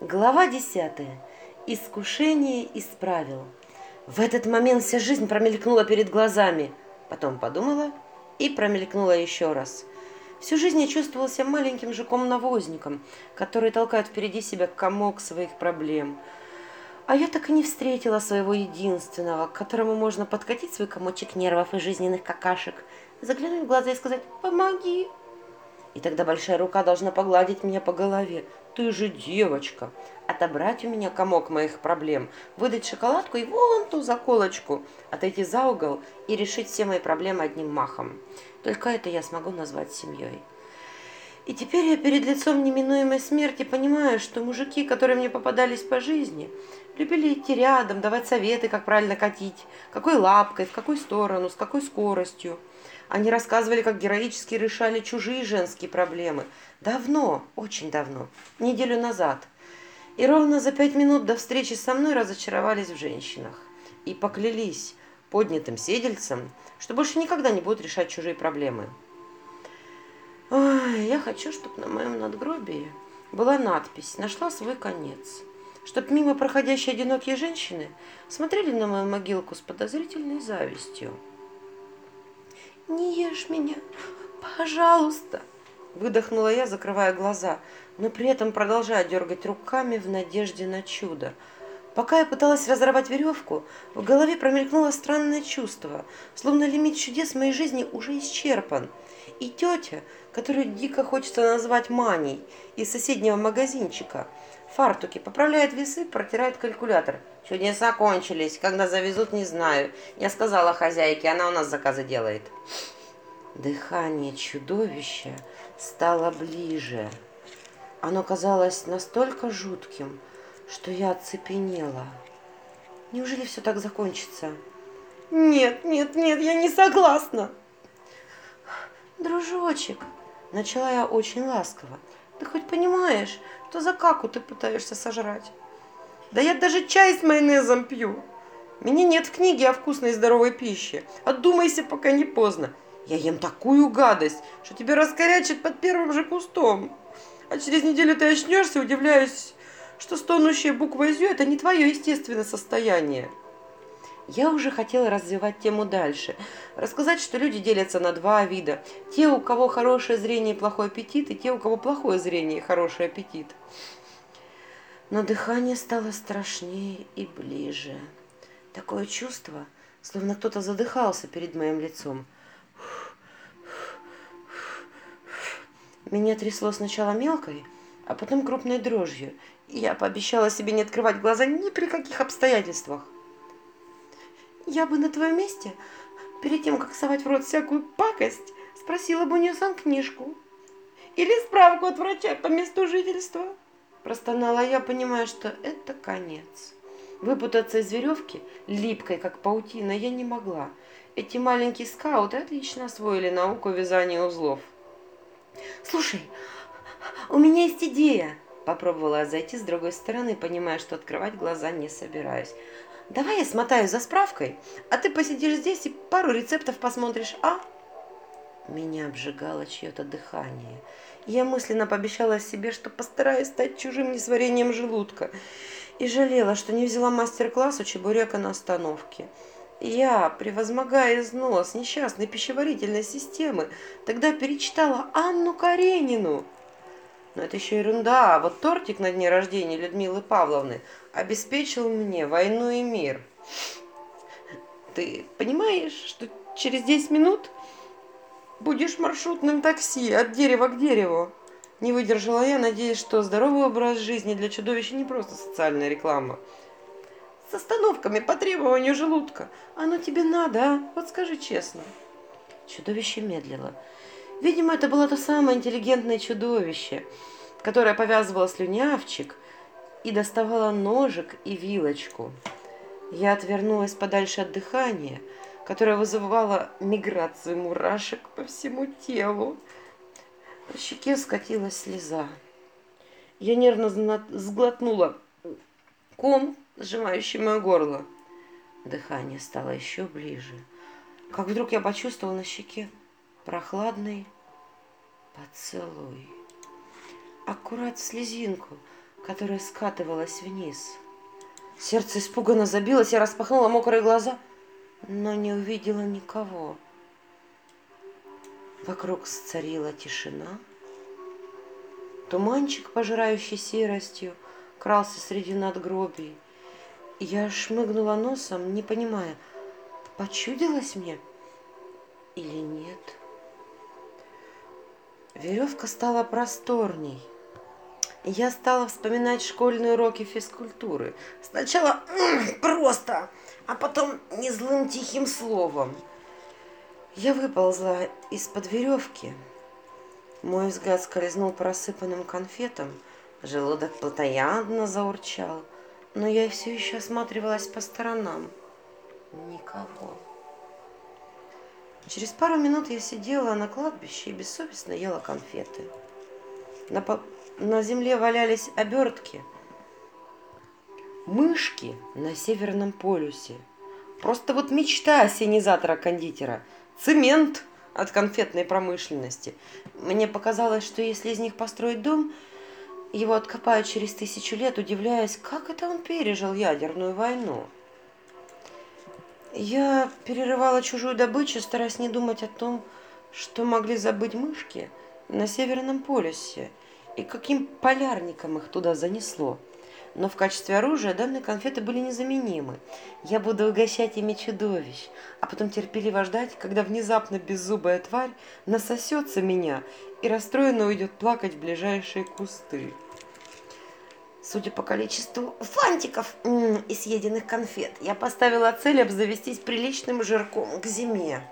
Глава десятая. Искушение исправил. В этот момент вся жизнь промелькнула перед глазами. Потом подумала и промелькнула еще раз. Всю жизнь я чувствовала себя маленьким жуком-навозником, который толкает впереди себя комок своих проблем. А я так и не встретила своего единственного, к которому можно подкатить свой комочек нервов и жизненных какашек, заглянуть в глаза и сказать «Помоги!» И тогда большая рука должна погладить меня по голове. Ты же девочка. Отобрать у меня комок моих проблем, выдать шоколадку и вон ту заколочку, отойти за угол и решить все мои проблемы одним махом. Только это я смогу назвать семьей. И теперь я перед лицом неминуемой смерти понимаю, что мужики, которые мне попадались по жизни, любили идти рядом, давать советы, как правильно катить, какой лапкой, в какую сторону, с какой скоростью. Они рассказывали, как героически решали чужие женские проблемы. Давно, очень давно, неделю назад. И ровно за пять минут до встречи со мной разочаровались в женщинах. И поклялись поднятым седельцам, что больше никогда не будут решать чужие проблемы. Ой, я хочу, чтобы на моем надгробии была надпись «Нашла свой конец». Чтоб мимо проходящие одинокие женщины смотрели на мою могилку с подозрительной завистью. «Не ешь меня, пожалуйста!» Выдохнула я, закрывая глаза, но при этом продолжая дергать руками в надежде на чудо. Пока я пыталась разорвать веревку, в голове промелькнуло странное чувство, словно лимит чудес моей жизни уже исчерпан. И тетя, которую дико хочется назвать Маней, из соседнего магазинчика, фартуки, поправляет весы, протирает калькулятор. Чудеса кончились, когда завезут, не знаю. Я сказала хозяйке, она у нас заказы делает. Дыхание чудовища стало ближе. Оно казалось настолько жутким, что я оцепенела. Неужели все так закончится? Нет, нет, нет, я не согласна. Дружочек, начала я очень ласково, ты хоть понимаешь, что за каку ты пытаешься сожрать? Да я даже чай с майонезом пью. Меня нет в книге о вкусной и здоровой пище. Отдумайся, пока не поздно. Я ем такую гадость, что тебя раскорячит под первым же кустом. А через неделю ты очнешься, удивляюсь, что стонущая буква «зю» – это не твое естественное состояние. Я уже хотела развивать тему дальше, рассказать, что люди делятся на два вида. Те, у кого хорошее зрение и плохой аппетит, и те, у кого плохое зрение и хороший аппетит. Но дыхание стало страшнее и ближе. Такое чувство, словно кто-то задыхался перед моим лицом. Меня трясло сначала мелкой, а потом крупной дрожью. И я пообещала себе не открывать глаза ни при каких обстоятельствах. Я бы на твоем месте, перед тем, как совать в рот всякую пакость, спросила бы у нее сам книжку. Или справку от врача по месту жительства. Простонала я, понимая, что это конец. Выпутаться из веревки, липкой, как паутина, я не могла. Эти маленькие скауты отлично освоили науку вязания узлов. «Слушай, у меня есть идея!» Попробовала зайти с другой стороны, понимая, что открывать глаза не собираюсь. «Давай я смотаю за справкой, а ты посидишь здесь и пару рецептов посмотришь, а?» Меня обжигало чье-то дыхание. Я мысленно пообещала себе, что постараюсь стать чужим несварением желудка. И жалела, что не взяла мастер-класс у чебурека на остановке. Я, превозмогая износ несчастной пищеварительной системы, тогда перечитала Анну Каренину. Но это еще ерунда. Вот тортик на дне рождения Людмилы Павловны обеспечил мне войну и мир. Ты понимаешь, что через 10 минут будешь маршрутным такси от дерева к дереву? Не выдержала я, надеясь, что здоровый образ жизни для чудовища не просто социальная реклама. С остановками по требованию желудка. Оно тебе надо, а? Вот скажи честно. Чудовище медлило. Видимо, это было то самое интеллигентное чудовище, которое повязывало слюнявчик и доставало ножик и вилочку. Я отвернулась подальше от дыхания, которое вызывало миграцию мурашек по всему телу. По щеке скатилась слеза. Я нервно сглотнула ком, сжимающий мое горло. Дыхание стало еще ближе. Как вдруг я почувствовала на щеке прохладный поцелуй. Аккурат слезинку, которая скатывалась вниз. Сердце испуганно забилось, я распахнула мокрые глаза, но не увидела никого. Вокруг царила тишина. Туманчик, пожирающий серостью, крался среди надгробий. Я шмыгнула носом, не понимая, почудилось мне или нет. Веревка стала просторней. Я стала вспоминать школьные уроки физкультуры. Сначала просто, а потом не злым тихим словом. Я выползла из-под веревки. Мой взгляд скользнул по рассыпанным конфетам. Желудок плотоядно заурчал. Но я все еще осматривалась по сторонам. Никого. Через пару минут я сидела на кладбище и бессовестно ела конфеты. На, по... на земле валялись обертки. Мышки на Северном полюсе. Просто вот мечта осенизатора-кондитера – цемент от конфетной промышленности. Мне показалось, что если из них построить дом, его откопают через тысячу лет, удивляясь, как это он пережил ядерную войну. Я перерывала чужую добычу, стараясь не думать о том, что могли забыть мышки на Северном полюсе и каким полярником их туда занесло но в качестве оружия данные конфеты были незаменимы. Я буду угощать ими чудовищ, а потом терпеливо ждать, когда внезапно беззубая тварь насосется меня и расстроенно уйдет плакать в ближайшие кусты. Судя по количеству фантиков и съеденных конфет, я поставила цель обзавестись приличным жирком к зиме.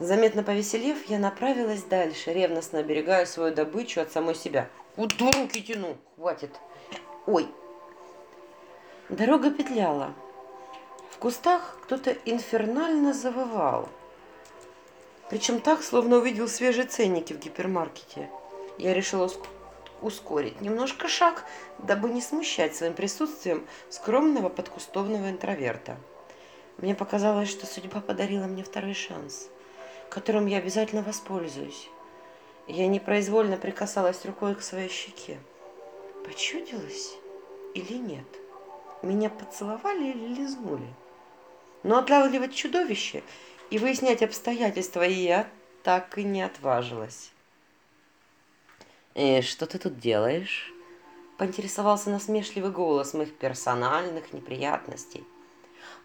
Заметно повеселев, я направилась дальше, ревностно оберегая свою добычу от самой себя. Куда руки тяну? Хватит. Ой. Дорога петляла. В кустах кто-то инфернально завывал. Причем так, словно увидел свежие ценники в гипермаркете. Я решила ускорить немножко шаг, дабы не смущать своим присутствием скромного подкустовного интроверта. Мне показалось, что судьба подарила мне второй шанс, которым я обязательно воспользуюсь. Я непроизвольно прикасалась рукой к своей щеке. Почудилось или нет? Меня поцеловали или лизнули? Но отлавливать чудовище и выяснять обстоятельства я так и не отважилась. «И что ты тут делаешь?» Поинтересовался насмешливый голос моих персональных неприятностей.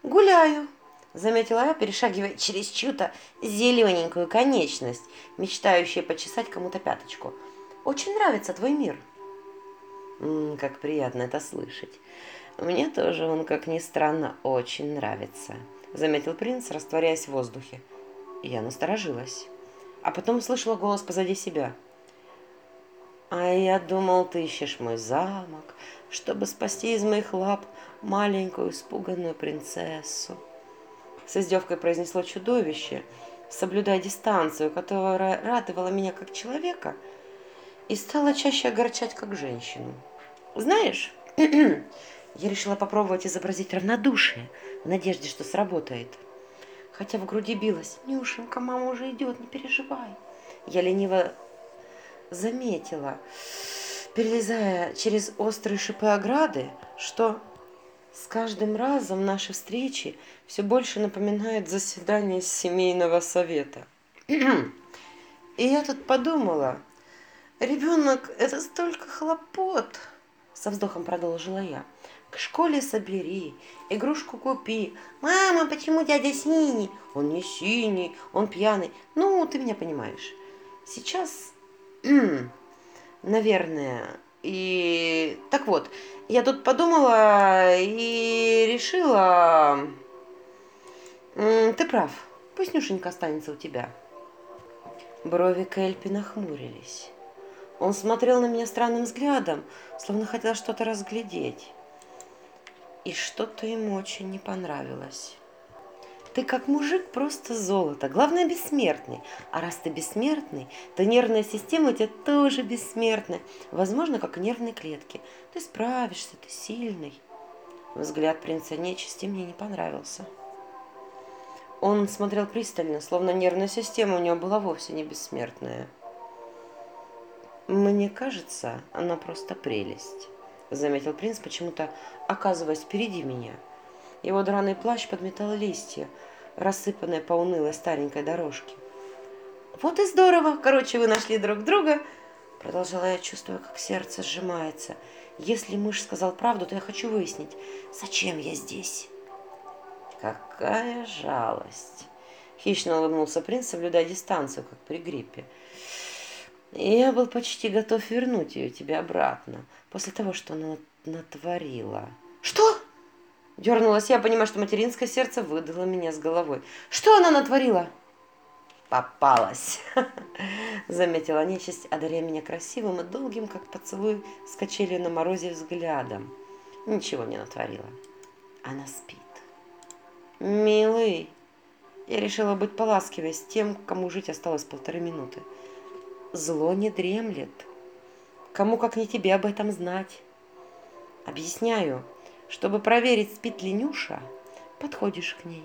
«Гуляю», — заметила я, перешагивая через чью-то зелененькую конечность, мечтающая почесать кому-то пяточку. «Очень нравится твой мир». М -м, как приятно это слышать. Мне тоже он, как ни странно, очень нравится, заметил принц, растворяясь в воздухе. Я насторожилась, а потом услышала голос позади себя. А я думал, ты ищешь мой замок, чтобы спасти из моих лап маленькую испуганную принцессу. С издевкой произнесло чудовище, соблюдая дистанцию, которая радовала меня как человека – и стала чаще огорчать как женщину. Знаешь, я решила попробовать изобразить равнодушие в надежде, что сработает. Хотя в груди билась. Нюшенька, мама уже идет, не переживай. Я лениво заметила, перелезая через острые шипы ограды, что с каждым разом наши встречи все больше напоминают заседание семейного совета. И я тут подумала, Ребенок – это столько хлопот, со вздохом продолжила я. К школе собери, игрушку купи. Мама, почему дядя синий? Он не синий, он пьяный. Ну, ты меня понимаешь. Сейчас, наверное, и... Так вот, я тут подумала и решила... Ты прав, пусть Нюшенька останется у тебя. Брови Кэльпи нахмурились. Он смотрел на меня странным взглядом, словно хотел что-то разглядеть. И что-то ему очень не понравилось. Ты как мужик просто золото, главное бессмертный. А раз ты бессмертный, то нервная система у тебя тоже бессмертная. Возможно, как нервные клетки. Ты справишься, ты сильный. Взгляд принца нечисти мне не понравился. Он смотрел пристально, словно нервная система у него была вовсе не бессмертная. Мне кажется, она просто прелесть. заметил принц, почему-то оказываясь впереди меня. Его драный плащ подметал листья, рассыпанные по унылой старенькой дорожке. «Вот и здорово! Короче, вы нашли друг друга!» Продолжала я, чувствуя, как сердце сжимается. «Если мышь сказал правду, то я хочу выяснить, зачем я здесь?» «Какая жалость!» Хищно улыбнулся принц, соблюдая дистанцию, как при гриппе. Я был почти готов вернуть ее тебе обратно, после того, что она натворила. Что? Дернулась я, понимая, что материнское сердце выдало меня с головой. Что она натворила? Попалась, заметила нечисть, одаряя меня красивым и долгим, как поцелуй, с на морозе взглядом. Ничего не натворила. Она спит. Милый, я решила быть поласкивой с тем, кому жить осталось полторы минуты. Зло не дремлет. Кому, как не тебе, об этом знать? Объясняю. Чтобы проверить, спит ли Нюша, подходишь к ней,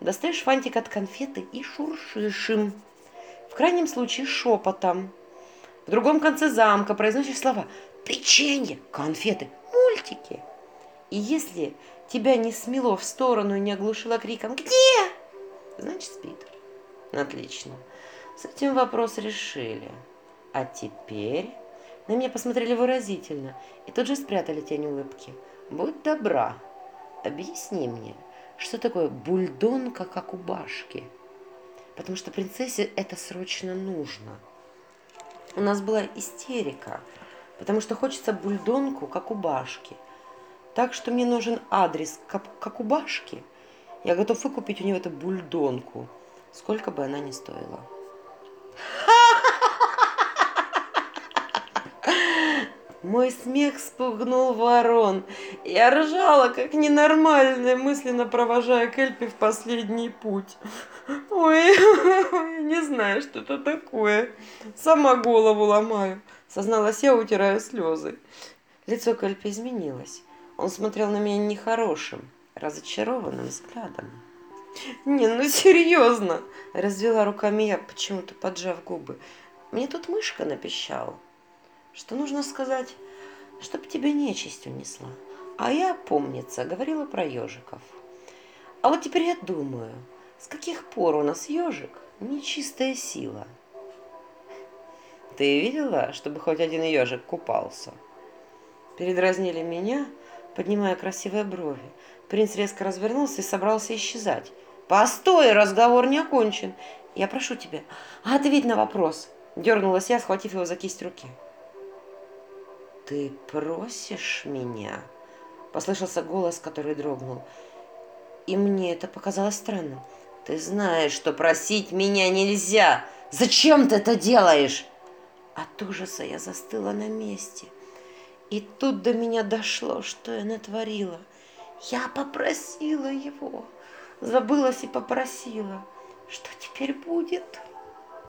достаешь фантик от конфеты и шуршишь им. В крайнем случае шепотом. В другом конце замка произносишь слова «печенье», «конфеты», «мультики». И если тебя не смело в сторону и не оглушило криком «Где?», значит спит. Отлично. С этим вопрос решили. А теперь на меня посмотрели выразительно и тут же спрятали тень улыбки. Будь добра, объясни мне, что такое бульдонка, как у башки? Потому что принцессе это срочно нужно. У нас была истерика, потому что хочется бульдонку, как у башки. Так что мне нужен адрес, как, как у башки. Я готов выкупить у нее эту бульдонку, сколько бы она ни стоила. Мой смех спугнул ворон. Я ржала, как ненормальная, мысленно провожая Кельпи в последний путь. Ой, не знаю, что это такое. Сама голову ломаю. Созналась я, утирая слезы. Лицо Кельпи изменилось. Он смотрел на меня нехорошим, разочарованным взглядом. «Не, ну серьезно!» Развела руками я, почему-то поджав губы. «Мне тут мышка напищала» что нужно сказать, чтоб тебе нечисть унесла. А я, помнится, говорила про ежиков. А вот теперь я думаю, с каких пор у нас ежик нечистая сила? Ты видела, чтобы хоть один ежик купался? Передразнили меня, поднимая красивые брови. Принц резко развернулся и собрался исчезать. «Постой, разговор не окончен. Я прошу тебя, ответь на вопрос!» Дернулась я, схватив его за кисть руки. «Ты просишь меня?» Послышался голос, который дрогнул. И мне это показалось странным. «Ты знаешь, что просить меня нельзя! Зачем ты это делаешь?» От ужаса я застыла на месте. И тут до меня дошло, что я натворила. Я попросила его. Забылась и попросила. Что теперь будет?»